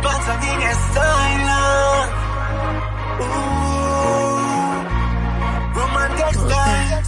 But I think it's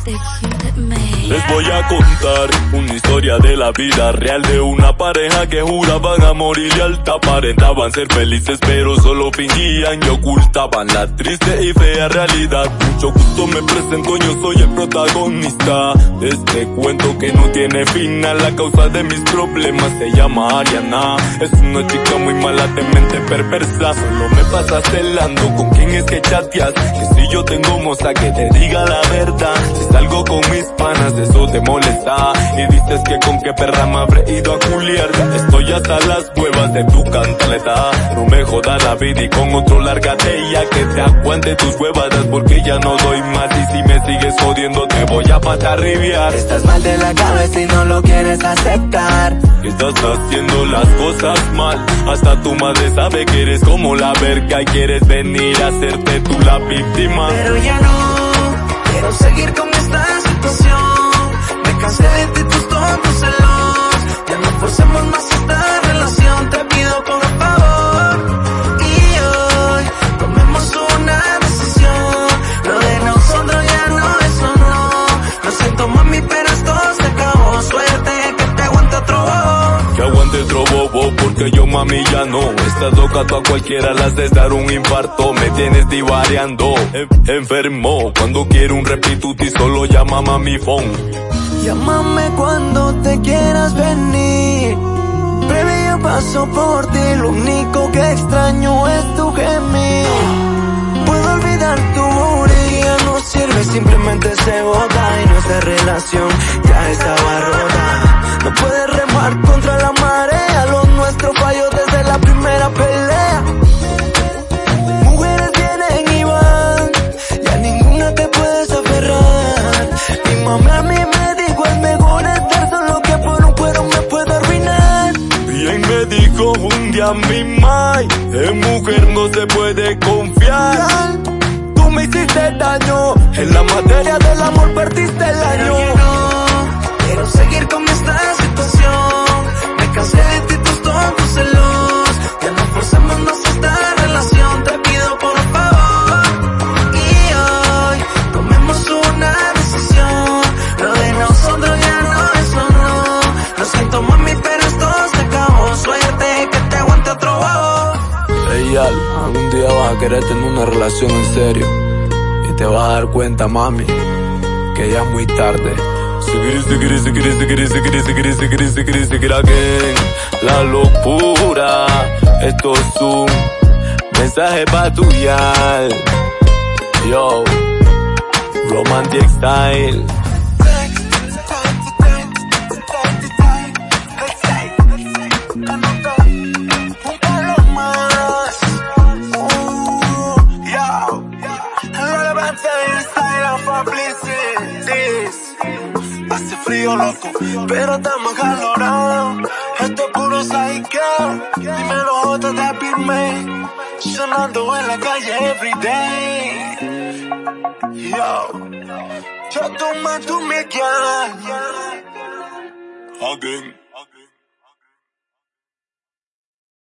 Les voy a contar una historia de la vida real de una pareja que juraban amor y lealtad. Aparentaban ser felices, pero solo fingían y ocultaban la triste y fea realidad. Mucho gusto me presento, yo soy el protagonista de este cuento que no tiene final. La causa de mis problemas se llama Ariana. Es una chica muy mala, de mente perversa. Solo me pasa celando con quién es que chateas. Que si yo tengo moza que te diga la verdad. Salgo con mis panas, eso te molesta. Y dices que con qué perra me habré ido a culiar. Estoy hasta las huevas de tu cantaleta. No me joda la vida y con otro lárgate ya Que te aguante tus huevadas porque ya no doy más. Y si me sigues jodiendo te voy a patarribiar. Estás mal de la cabeza y no lo quieres aceptar. Estás haciendo las cosas mal. Hasta tu madre sabe que eres como la verga Y quieres venir a hacerte tú la víctima. Pero ya no quiero seguir con Si porque yo mami ya no Estás loca tú a cualquiera las de dar un infarto Me tienes divariando en- Enfermo Cuando quiero un repituti solo llama mami phone Llámame cuando te quieras venir. Baby, yo paso por ti. Lo único que extraño es tu gemir. Puedo olvidar tu ya no sirve, simplemente se bota. Y nuestra relación ya estaba rota. No puedes remar contra un día mi mai. En mujer no se puede confiar. Tú me hiciste daño. En la materia del amor perdiste el año. No quiero seguir con esta situación. querer tener una relación en serio. Y te vas a dar cuenta, mami, que ya es muy tarde. La locura, esto es un mensaje para. Yo, Romantic Style. Frío loco, pero estamos calorados. Esto es puro psycho. Dímelo J de Beatman. Sonando en la calle everyday. Yo, yo tomo tu me Again